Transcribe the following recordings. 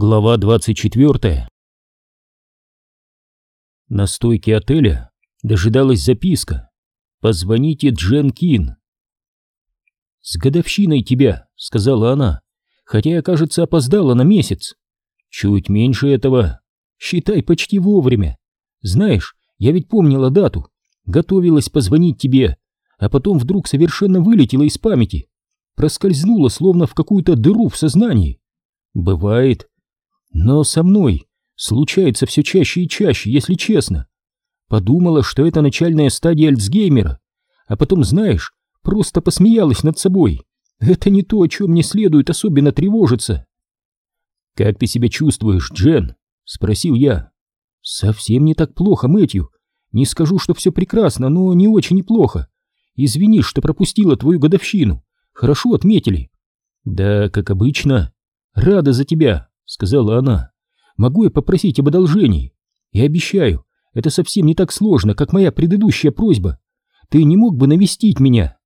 Глава 24 На стойке отеля дожидалась записка «Позвоните Джен Кин». «С годовщиной тебя», — сказала она, хотя я, кажется, опоздала на месяц. «Чуть меньше этого. Считай, почти вовремя. Знаешь, я ведь помнила дату, готовилась позвонить тебе, а потом вдруг совершенно вылетела из памяти, проскользнула словно в какую-то дыру в сознании. Бывает, но со мной случается все чаще и чаще, если честно. Подумала, что это начальная стадия Альцгеймера, а потом, знаешь, просто посмеялась над собой. Это не то, о чем мне следует особенно тревожиться. «Как ты себя чувствуешь, Джен?» — спросил я. «Совсем не так плохо, Мэтью. Не скажу, что все прекрасно, но не очень неплохо. Извини, что пропустила твою годовщину. Хорошо отметили». «Да, как обычно. Рада за тебя сказала она. «Могу я попросить об одолжении? Я обещаю, это совсем не так сложно, как моя предыдущая просьба. Ты не мог бы навестить меня?»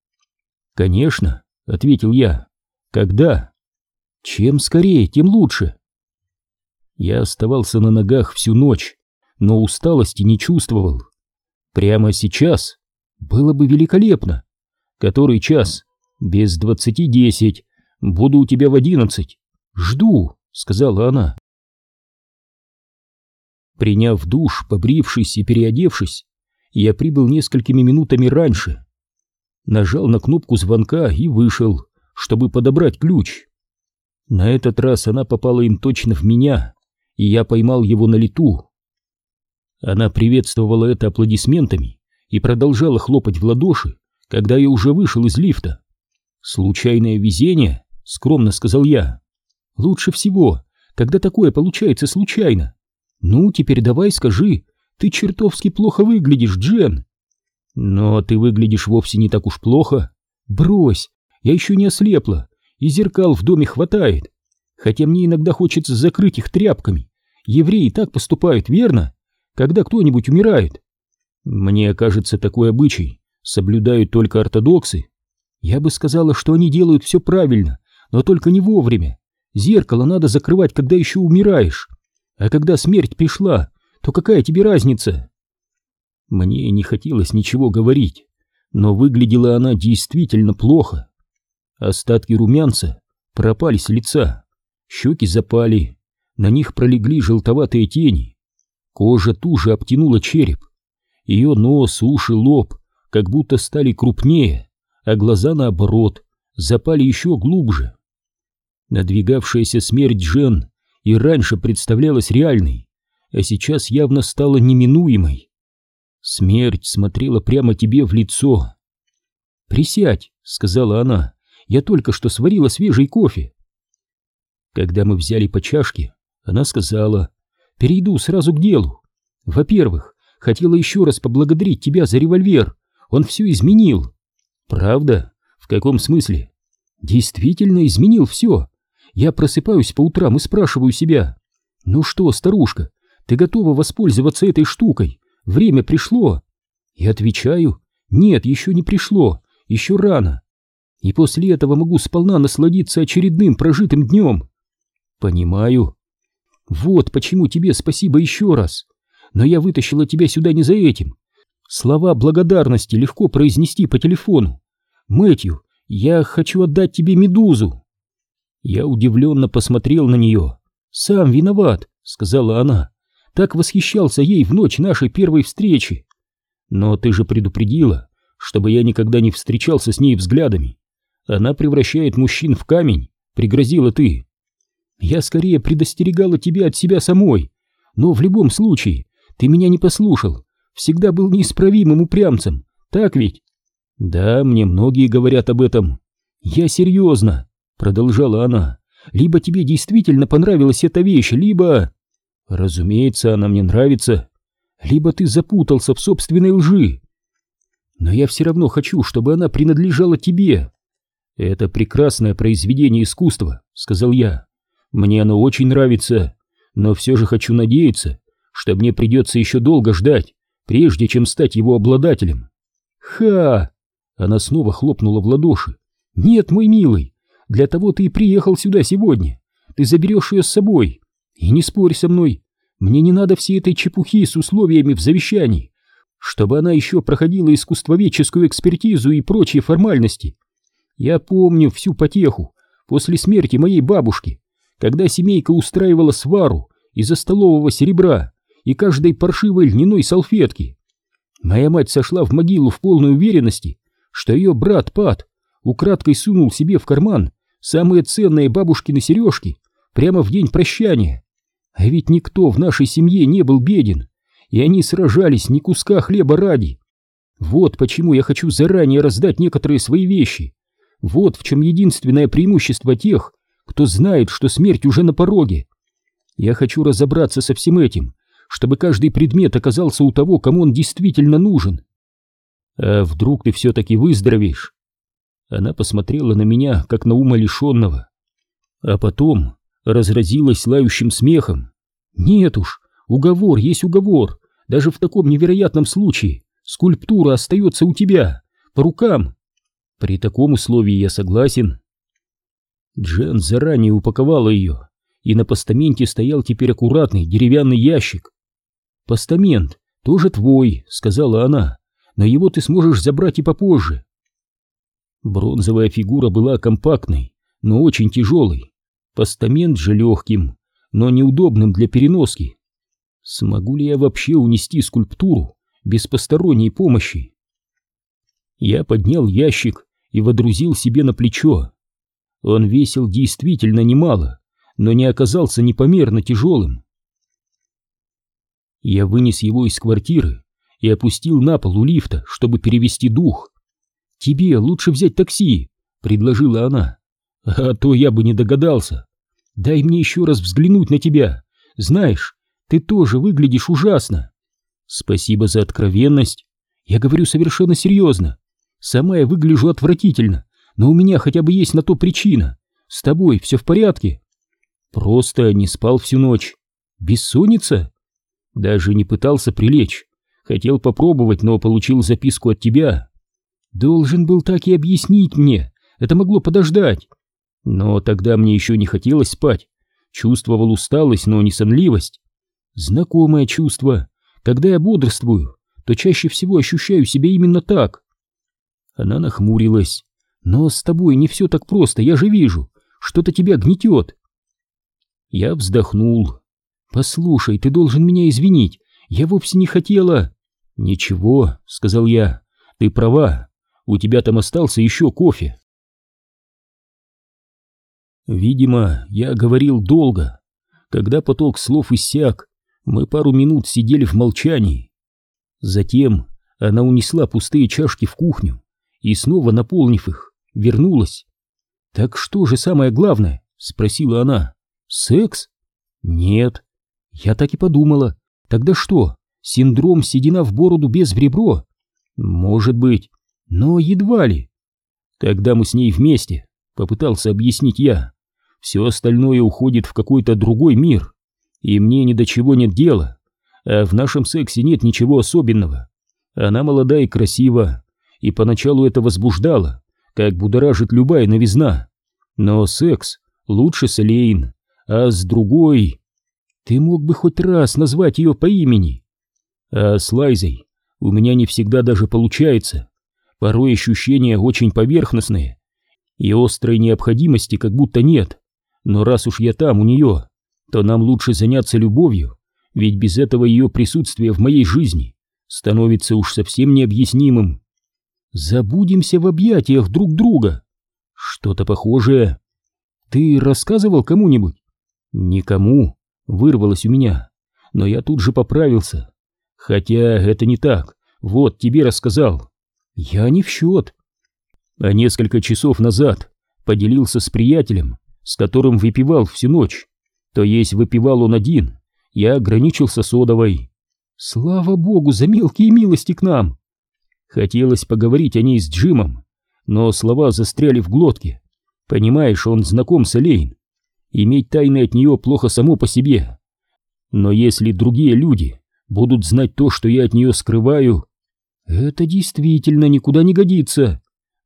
«Конечно», — ответил я. «Когда?» «Чем скорее, тем лучше». Я оставался на ногах всю ночь, но усталости не чувствовал. Прямо сейчас было бы великолепно. Который час? Без двадцати десять. Буду у тебя в одиннадцать. Жду. — сказала она. Приняв душ, побрившись и переодевшись, я прибыл несколькими минутами раньше. Нажал на кнопку звонка и вышел, чтобы подобрать ключ. На этот раз она попала им точно в меня, и я поймал его на лету. Она приветствовала это аплодисментами и продолжала хлопать в ладоши, когда я уже вышел из лифта. «Случайное везение», — скромно сказал я. Лучше всего, когда такое получается случайно. Ну, теперь давай скажи, ты чертовски плохо выглядишь, Джен. Но ты выглядишь вовсе не так уж плохо. Брось, я еще не ослепла, и зеркал в доме хватает. Хотя мне иногда хочется закрыть их тряпками. Евреи так поступают, верно? Когда кто-нибудь умирает. Мне кажется, такой обычай соблюдают только ортодоксы. Я бы сказала, что они делают все правильно, но только не вовремя. Зеркало надо закрывать, когда еще умираешь. А когда смерть пришла, то какая тебе разница? Мне не хотелось ничего говорить, но выглядела она действительно плохо. Остатки румянца пропали с лица, щеки запали, на них пролегли желтоватые тени. Кожа туже обтянула череп. Ее нос, уши, лоб как будто стали крупнее, а глаза, наоборот, запали еще глубже. Надвигавшаяся смерть Жен и раньше представлялась реальной, а сейчас явно стала неминуемой. Смерть смотрела прямо тебе в лицо. «Присядь», — сказала она, — «я только что сварила свежий кофе». Когда мы взяли по чашке, она сказала, «Перейду сразу к делу. Во-первых, хотела еще раз поблагодарить тебя за револьвер, он все изменил». «Правда? В каком смысле?» «Действительно изменил все. Я просыпаюсь по утрам и спрашиваю себя, «Ну что, старушка, ты готова воспользоваться этой штукой? Время пришло?» И отвечаю, «Нет, еще не пришло, еще рано». И после этого могу сполна насладиться очередным прожитым днем. Понимаю. Вот почему тебе спасибо еще раз. Но я вытащила тебя сюда не за этим. Слова благодарности легко произнести по телефону. Мэтью, я хочу отдать тебе медузу. Я удивленно посмотрел на нее. «Сам виноват», — сказала она. «Так восхищался ей в ночь нашей первой встречи. Но ты же предупредила, чтобы я никогда не встречался с ней взглядами. Она превращает мужчин в камень», — пригрозила ты. «Я скорее предостерегала тебя от себя самой. Но в любом случае, ты меня не послушал. Всегда был неисправимым упрямцем. Так ведь?» «Да, мне многие говорят об этом. Я серьезно продолжала она, либо тебе действительно понравилась эта вещь, либо... Разумеется, она мне нравится. Либо ты запутался в собственной лжи. Но я все равно хочу, чтобы она принадлежала тебе. Это прекрасное произведение искусства, сказал я. Мне оно очень нравится, но все же хочу надеяться, что мне придется еще долго ждать, прежде чем стать его обладателем. Ха! Она снова хлопнула в ладоши. Нет, мой милый, для того ты и приехал сюда сегодня. Ты заберешь ее с собой. И не спорь со мной, мне не надо всей этой чепухи с условиями в завещании, чтобы она еще проходила искусствоведческую экспертизу и прочие формальности. Я помню всю потеху после смерти моей бабушки, когда семейка устраивала свару из-за столового серебра и каждой паршивой льняной салфетки. Моя мать сошла в могилу в полной уверенности, что ее брат Пат украдкой сунул себе в карман самые ценные бабушкины сережки прямо в день прощания. А ведь никто в нашей семье не был беден, и они сражались ни куска хлеба ради. Вот почему я хочу заранее раздать некоторые свои вещи. Вот в чем единственное преимущество тех, кто знает, что смерть уже на пороге. Я хочу разобраться со всем этим, чтобы каждый предмет оказался у того, кому он действительно нужен. А вдруг ты все-таки выздоровеешь? Она посмотрела на меня, как на ума лишенного. А потом разразилась лающим смехом. Нет уж, уговор есть уговор. Даже в таком невероятном случае скульптура остается у тебя, по рукам. При таком условии я согласен. Джен заранее упаковала ее, и на постаменте стоял теперь аккуратный деревянный ящик. «Постамент тоже твой», — сказала она, — «но его ты сможешь забрать и попозже». Бронзовая фигура была компактной, но очень тяжелой, постамент же легким, но неудобным для переноски. Смогу ли я вообще унести скульптуру без посторонней помощи? Я поднял ящик и водрузил себе на плечо. Он весил действительно немало, но не оказался непомерно тяжелым. Я вынес его из квартиры и опустил на пол у лифта, чтобы перевести дух. «Тебе лучше взять такси», — предложила она. «А то я бы не догадался. Дай мне еще раз взглянуть на тебя. Знаешь, ты тоже выглядишь ужасно. Спасибо за откровенность. Я говорю совершенно серьезно. Сама я выгляжу отвратительно, но у меня хотя бы есть на то причина. С тобой все в порядке? Просто не спал всю ночь. Бессонница? Даже не пытался прилечь. Хотел попробовать, но получил записку от тебя. Должен был так и объяснить мне. Это могло подождать. Но тогда мне еще не хотелось спать. Чувствовал усталость, но не сонливость. Знакомое чувство. Когда я бодрствую, то чаще всего ощущаю себя именно так. Она нахмурилась. Но с тобой не все так просто, я же вижу. Что-то тебя гнетет. Я вздохнул. Послушай, ты должен меня извинить. Я вовсе не хотела. Ничего, сказал я. Ты права. У тебя там остался еще кофе. Видимо, я говорил долго. Когда поток слов иссяк, мы пару минут сидели в молчании. Затем она унесла пустые чашки в кухню и, снова наполнив их, вернулась. «Так что же самое главное?» — спросила она. «Секс?» «Нет». Я так и подумала. Тогда что, синдром седина в бороду без в ребро? Может быть, но едва ли. Когда мы с ней вместе, попытался объяснить я, все остальное уходит в какой-то другой мир и мне ни до чего нет дела, а в нашем сексе нет ничего особенного. Она молода и красива, и поначалу это возбуждало, как будоражит любая новизна. Но секс лучше с Элейн, а с другой... Ты мог бы хоть раз назвать ее по имени. А с Лайзой у меня не всегда даже получается. Порой ощущения очень поверхностные, и острой необходимости как будто нет. Но раз уж я там у нее, то нам лучше заняться любовью, ведь без этого ее присутствие в моей жизни становится уж совсем необъяснимым. Забудемся в объятиях друг друга. Что-то похожее. Ты рассказывал кому-нибудь? Никому, вырвалось у меня, но я тут же поправился. Хотя это не так. Вот, тебе рассказал. Я не в счет. А несколько часов назад поделился с приятелем, с которым выпивал всю ночь то есть выпивал он один, я ограничился содовой. Слава богу за мелкие милости к нам! Хотелось поговорить о ней с Джимом, но слова застряли в глотке. Понимаешь, он знаком с Элейн. Иметь тайны от нее плохо само по себе. Но если другие люди будут знать то, что я от нее скрываю, это действительно никуда не годится.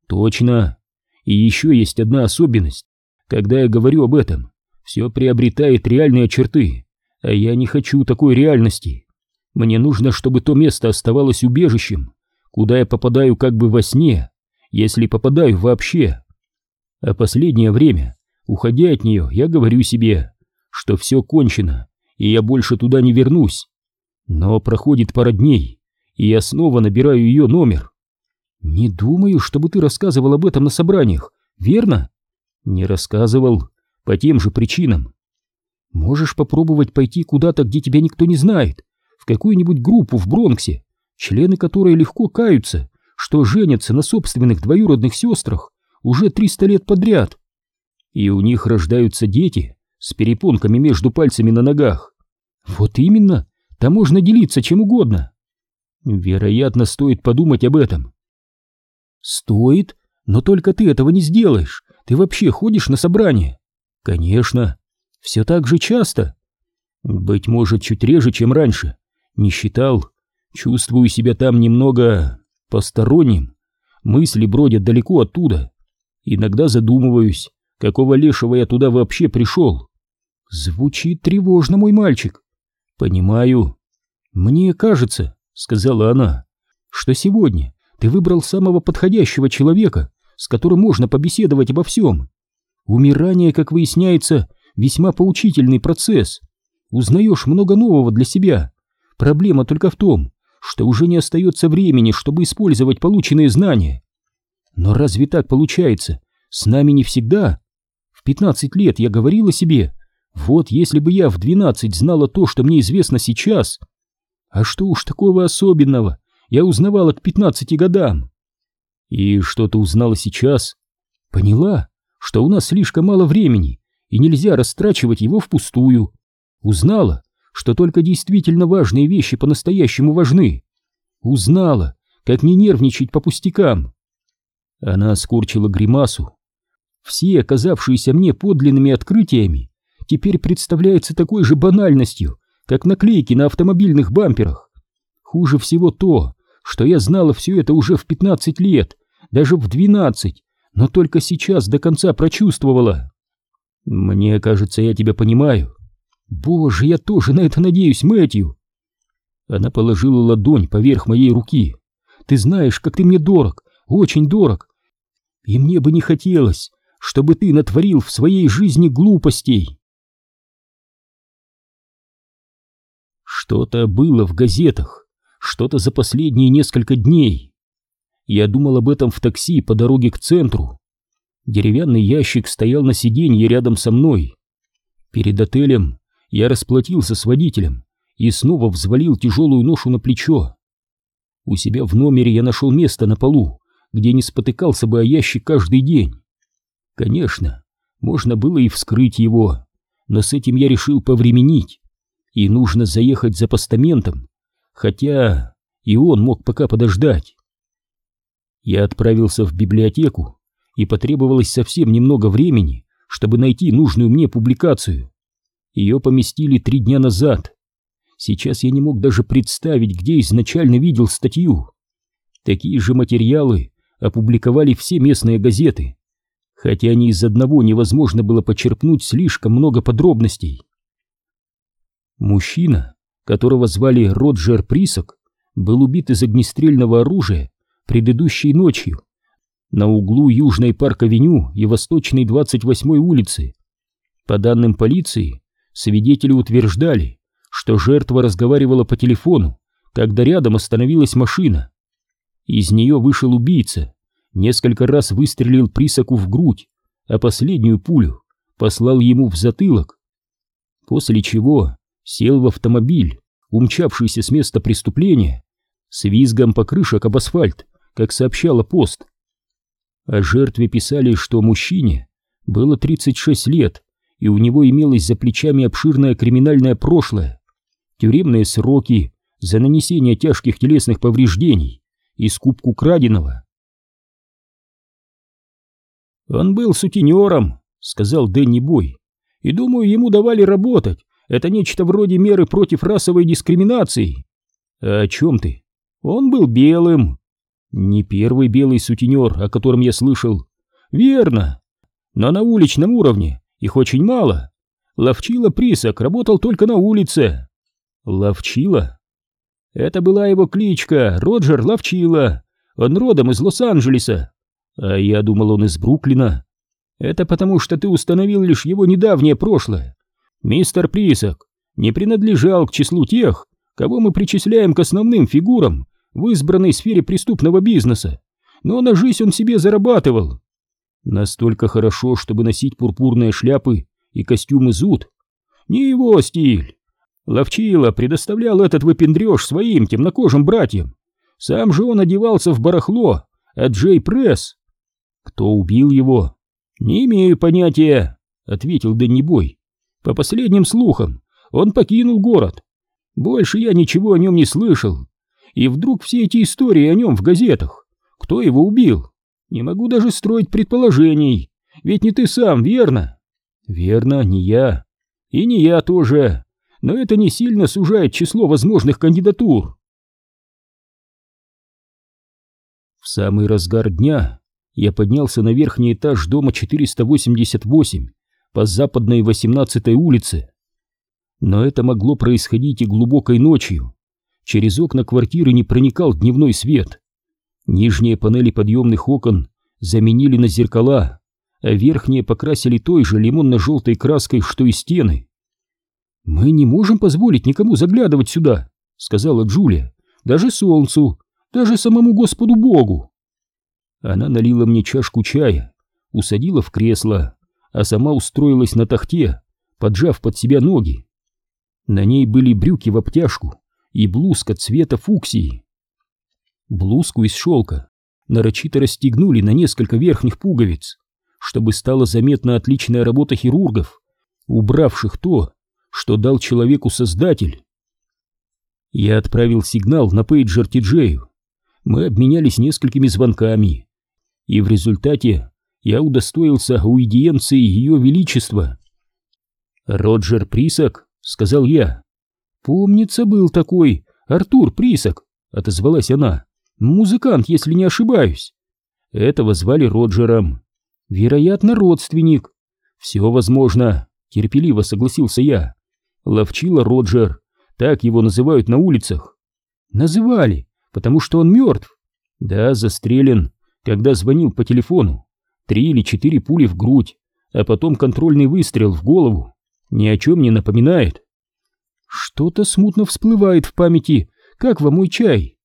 Точно. И еще есть одна особенность. Когда я говорю об этом, Все приобретает реальные черты, а я не хочу такой реальности. Мне нужно, чтобы то место оставалось убежищем, куда я попадаю как бы во сне, если попадаю вообще. А последнее время, уходя от нее, я говорю себе, что все кончено, и я больше туда не вернусь. Но проходит пара дней, и я снова набираю ее номер. Не думаю, чтобы ты рассказывал об этом на собраниях, верно? Не рассказывал, по тем же причинам. Можешь попробовать пойти куда-то, где тебя никто не знает, в какую-нибудь группу в Бронксе, члены которой легко каются, что женятся на собственных двоюродных сестрах уже 300 лет подряд. И у них рождаются дети с перепонками между пальцами на ногах. Вот именно, там можно делиться чем угодно. Вероятно, стоит подумать об этом. Стоит, но только ты этого не сделаешь. Ты вообще ходишь на собрания? Конечно. Все так же часто? Быть может, чуть реже, чем раньше. Не считал. Чувствую себя там немного посторонним. Мысли бродят далеко оттуда. Иногда задумываюсь, какого лешего я туда вообще пришел. Звучит тревожно, мой мальчик. Понимаю. Мне кажется, сказала она, что сегодня ты выбрал самого подходящего человека, с которым можно побеседовать обо всем. Умирание, как выясняется, весьма поучительный процесс. Узнаешь много нового для себя. Проблема только в том, что уже не остается времени, чтобы использовать полученные знания. Но разве так получается? С нами не всегда. В 15 лет я говорила себе, вот если бы я в 12 знала то, что мне известно сейчас. А что уж такого особенного я узнавала к 15 годам. И что ты узнала сейчас? Поняла, что у нас слишком мало времени, и нельзя растрачивать его впустую. Узнала, что только действительно важные вещи по-настоящему важны. Узнала, как не нервничать по пустякам. Она скорчила гримасу. Все, оказавшиеся мне подлинными открытиями, теперь представляются такой же банальностью, как наклейки на автомобильных бамперах. Хуже всего то, что я знала все это уже в 15 лет, даже в 12, но только сейчас до конца прочувствовала. Мне кажется, я тебя понимаю. Боже, я тоже на это надеюсь, Мэтью. Она положила ладонь поверх моей руки. Ты знаешь, как ты мне дорог, очень дорог. И мне бы не хотелось, чтобы ты натворил в своей жизни глупостей. Что-то было в газетах, что-то за последние несколько дней. Я думал об этом в такси по дороге к центру. Деревянный ящик стоял на сиденье рядом со мной. Перед отелем я расплатился с водителем и снова взвалил тяжелую ношу на плечо. У себя в номере я нашел место на полу, где не спотыкался бы о ящик каждый день. Конечно, можно было и вскрыть его, но с этим я решил повременить, и нужно заехать за постаментом, хотя и он мог пока подождать. Я отправился в библиотеку, и потребовалось совсем немного времени, чтобы найти нужную мне публикацию. Ее поместили три дня назад. Сейчас я не мог даже представить, где изначально видел статью. Такие же материалы опубликовали все местные газеты, хотя ни из одного невозможно было почерпнуть слишком много подробностей. Мужчина которого звали Роджер Присок, был убит из огнестрельного оружия предыдущей ночью на углу Южной парк-авеню и Восточной 28-й улицы. По данным полиции, свидетели утверждали, что жертва разговаривала по телефону, когда рядом остановилась машина. Из нее вышел убийца, несколько раз выстрелил Присоку в грудь, а последнюю пулю послал ему в затылок. После чего сел в автомобиль, умчавшийся с места преступления, с визгом покрышек об асфальт, как сообщала пост. О жертве писали, что мужчине было 36 лет, и у него имелось за плечами обширное криминальное прошлое, тюремные сроки за нанесение тяжких телесных повреждений и скупку краденого. «Он был сутенером», — сказал Дэнни Бой, — «и, думаю, ему давали работать, это нечто вроде меры против расовой дискриминации. А о чем ты? Он был белым. Не первый белый сутенер, о котором я слышал. Верно. Но на уличном уровне их очень мало. Ловчила Присок работал только на улице. Ловчила? Это была его кличка, Роджер Ловчила. Он родом из Лос-Анджелеса. А я думал, он из Бруклина. Это потому, что ты установил лишь его недавнее прошлое. Мистер Присок не принадлежал к числу тех, кого мы причисляем к основным фигурам в избранной сфере преступного бизнеса, но на жизнь он себе зарабатывал. Настолько хорошо, чтобы носить пурпурные шляпы и костюмы зуд. Не его стиль. Ловчила предоставлял этот выпендреж своим темнокожим братьям. Сам же он одевался в барахло от Джей Пресс. Кто убил его? Не имею понятия, ответил Дэнни. По последним слухам, он покинул город. Больше я ничего о нем не слышал. И вдруг все эти истории о нем в газетах. Кто его убил? Не могу даже строить предположений. Ведь не ты сам, верно? Верно, не я. И не я тоже. Но это не сильно сужает число возможных кандидатур. В самый разгар дня я поднялся на верхний этаж дома 488 по западной 18-й улице. Но это могло происходить и глубокой ночью. Через окна квартиры не проникал дневной свет. Нижние панели подъемных окон заменили на зеркала, а верхние покрасили той же лимонно-желтой краской, что и стены. «Мы не можем позволить никому заглядывать сюда», — сказала Джулия, — «даже солнцу, даже самому Господу Богу». Она налила мне чашку чая, усадила в кресло, а сама устроилась на тахте, поджав под себя ноги. На ней были брюки в обтяжку и блузка цвета фуксии. Блузку из шелка нарочито расстегнули на несколько верхних пуговиц, чтобы стала заметна отличная работа хирургов, убравших то, что дал человеку создатель. Я отправил сигнал на пейджер Тиджею. Мы обменялись несколькими звонками, и в результате я удостоился уидиенции Ее Величества. Роджер Присок сказал я. «Помнится, был такой Артур Присок», — отозвалась она. «Музыкант, если не ошибаюсь». Этого звали Роджером. Вероятно, родственник. Все возможно, терпеливо согласился я. Ловчила Роджер, так его называют на улицах. Называли, потому что он мертв. Да, застрелен, когда звонил по телефону. Три или четыре пули в грудь, а потом контрольный выстрел в голову ни о чем не напоминает. Что-то смутно всплывает в памяти, как вам мой чай?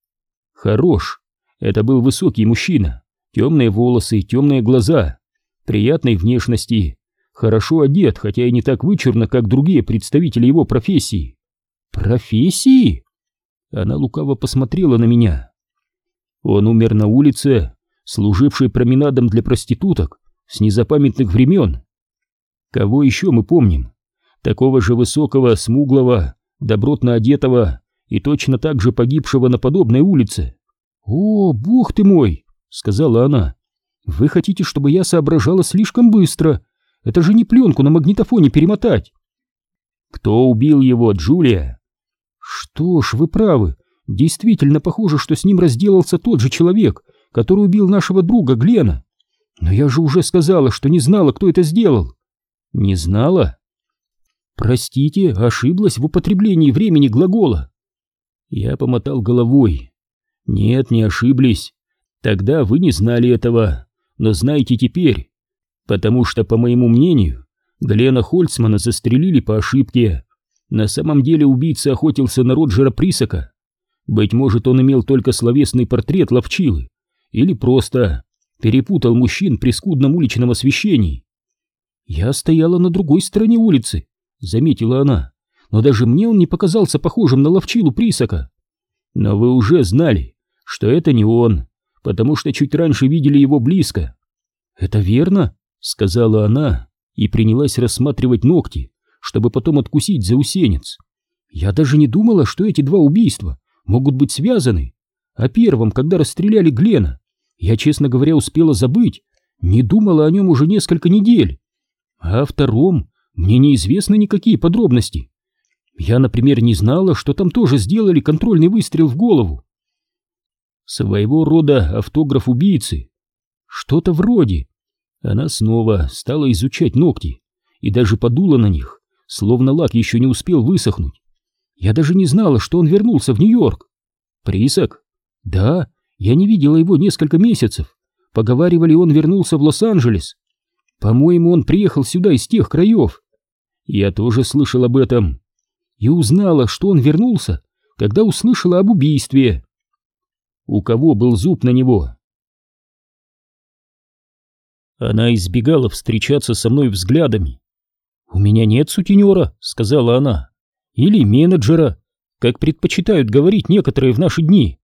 Хорош. Это был высокий мужчина, темные волосы, темные глаза, приятной внешности, хорошо одет, хотя и не так вычурно, как другие представители его профессии. Профессии? Она лукаво посмотрела на меня. Он умер на улице, служившей променадом для проституток с незапамятных времен. Кого еще мы помним? такого же высокого, смуглого, добротно одетого и точно так же погибшего на подобной улице. «О, бог ты мой!» — сказала она. «Вы хотите, чтобы я соображала слишком быстро? Это же не пленку на магнитофоне перемотать!» «Кто убил его, Джулия?» «Что ж, вы правы. Действительно похоже, что с ним разделался тот же человек, который убил нашего друга Глена. Но я же уже сказала, что не знала, кто это сделал». «Не знала?» Простите, ошиблась в употреблении времени глагола. Я помотал головой. Нет, не ошиблись. Тогда вы не знали этого, но знаете теперь. Потому что, по моему мнению, Глена Хольцмана застрелили по ошибке. На самом деле убийца охотился на Роджера Присока. Быть может, он имел только словесный портрет Ловчилы. Или просто перепутал мужчин при скудном уличном освещении. Я стояла на другой стороне улицы, заметила она, но даже мне он не показался похожим на ловчилу Присока. Но вы уже знали, что это не он, потому что чуть раньше видели его близко. Это верно, сказала она и принялась рассматривать ногти, чтобы потом откусить заусенец. Я даже не думала, что эти два убийства могут быть связаны. О первом, когда расстреляли Глена, я, честно говоря, успела забыть, не думала о нем уже несколько недель. А о втором мне неизвестны никакие подробности. Я, например, не знала, что там тоже сделали контрольный выстрел в голову. Своего рода автограф убийцы. Что-то вроде. Она снова стала изучать ногти и даже подула на них, словно лак еще не успел высохнуть. Я даже не знала, что он вернулся в Нью-Йорк. Присок? Да, я не видела его несколько месяцев. Поговаривали, он вернулся в Лос-Анджелес. По-моему, он приехал сюда из тех краев. Я тоже слышал об этом. И узнала, что он вернулся, когда услышала об убийстве. У кого был зуб на него? Она избегала встречаться со мной взглядами. «У меня нет сутенера», — сказала она, — «или менеджера, как предпочитают говорить некоторые в наши дни.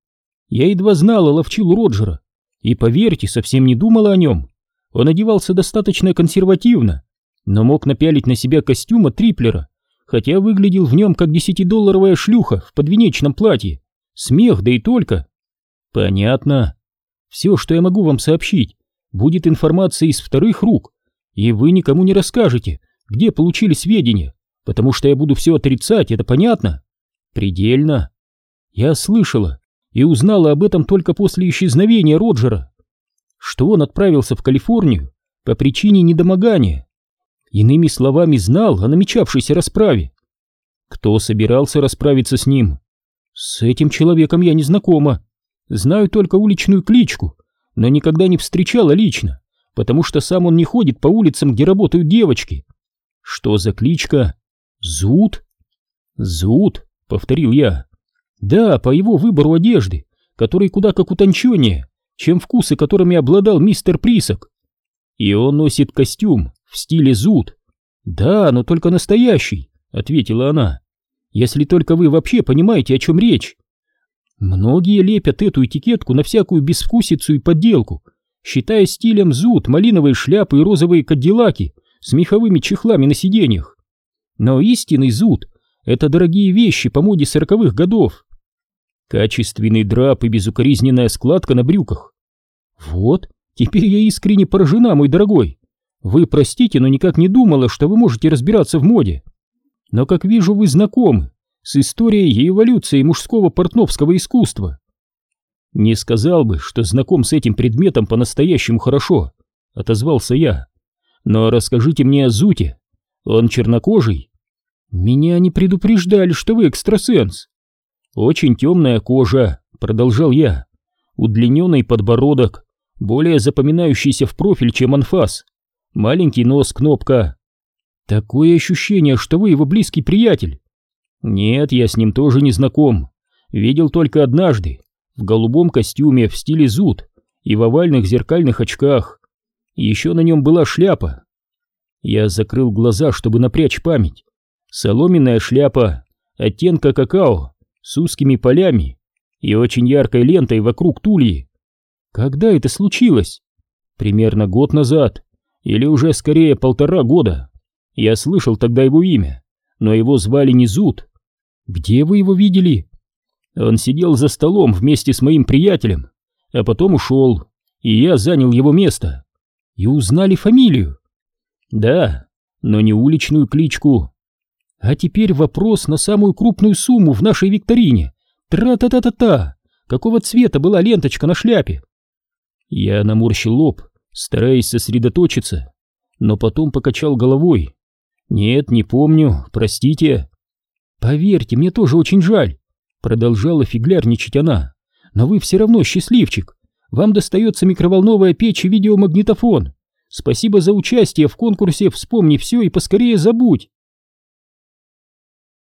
Я едва знала ловчил Роджера, и, поверьте, совсем не думала о нем. Он одевался достаточно консервативно, но мог напялить на себя костюм от Триплера, хотя выглядел в нем как десятидолларовая шлюха в подвенечном платье. Смех, да и только. Понятно. Все, что я могу вам сообщить, будет информация из вторых рук, и вы никому не расскажете, где получили сведения, потому что я буду все отрицать, это понятно? Предельно. Я слышала и узнала об этом только после исчезновения Роджера, что он отправился в Калифорнию по причине недомогания. Иными словами, знал о намечавшейся расправе. Кто собирался расправиться с ним? С этим человеком я не знакома. Знаю только уличную кличку, но никогда не встречала лично, потому что сам он не ходит по улицам, где работают девочки. Что за кличка? Зуд? Зуд, повторил я. Да, по его выбору одежды, который куда как утонченнее, чем вкусы, которыми обладал мистер Присок. И он носит костюм в стиле зуд. Да, но только настоящий, ответила она. Если только вы вообще понимаете, о чем речь. Многие лепят эту этикетку на всякую безвкусицу и подделку, считая стилем зуд малиновые шляпы и розовые кадиллаки с меховыми чехлами на сиденьях. Но истинный зуд — это дорогие вещи по моде сороковых годов. Качественный драп и безукоризненная складка на брюках. Вот, теперь я искренне поражена, мой дорогой. Вы простите, но никак не думала, что вы можете разбираться в моде. Но, как вижу, вы знакомы с историей и эволюцией мужского портновского искусства. Не сказал бы, что знаком с этим предметом по-настоящему хорошо, отозвался я. Но расскажите мне о Зуте. Он чернокожий? Меня не предупреждали, что вы экстрасенс. Очень темная кожа, продолжал я. Удлиненный подбородок, более запоминающийся в профиль, чем анфас. Маленький нос кнопка. Такое ощущение, что вы его близкий приятель. Нет, я с ним тоже не знаком. Видел только однажды, в голубом костюме в стиле зуд и в овальных зеркальных очках. Еще на нем была шляпа. Я закрыл глаза, чтобы напрячь память. Соломенная шляпа, оттенка какао, с узкими полями и очень яркой лентой вокруг тульи. Когда это случилось? Примерно год назад, или уже скорее полтора года. Я слышал тогда его имя, но его звали не Зуд. Где вы его видели? Он сидел за столом вместе с моим приятелем, а потом ушел, и я занял его место. И узнали фамилию? Да, но не уличную кличку. А теперь вопрос на самую крупную сумму в нашей викторине. Тра-та-та-та-та! Какого цвета была ленточка на шляпе? Я наморщил лоб, стараясь сосредоточиться, но потом покачал головой. Нет, не помню, простите. «Поверьте, мне тоже очень жаль», — продолжала фиглярничать она. «Но вы все равно счастливчик. Вам достается микроволновая печь и видеомагнитофон. Спасибо за участие в конкурсе «Вспомни все и поскорее забудь».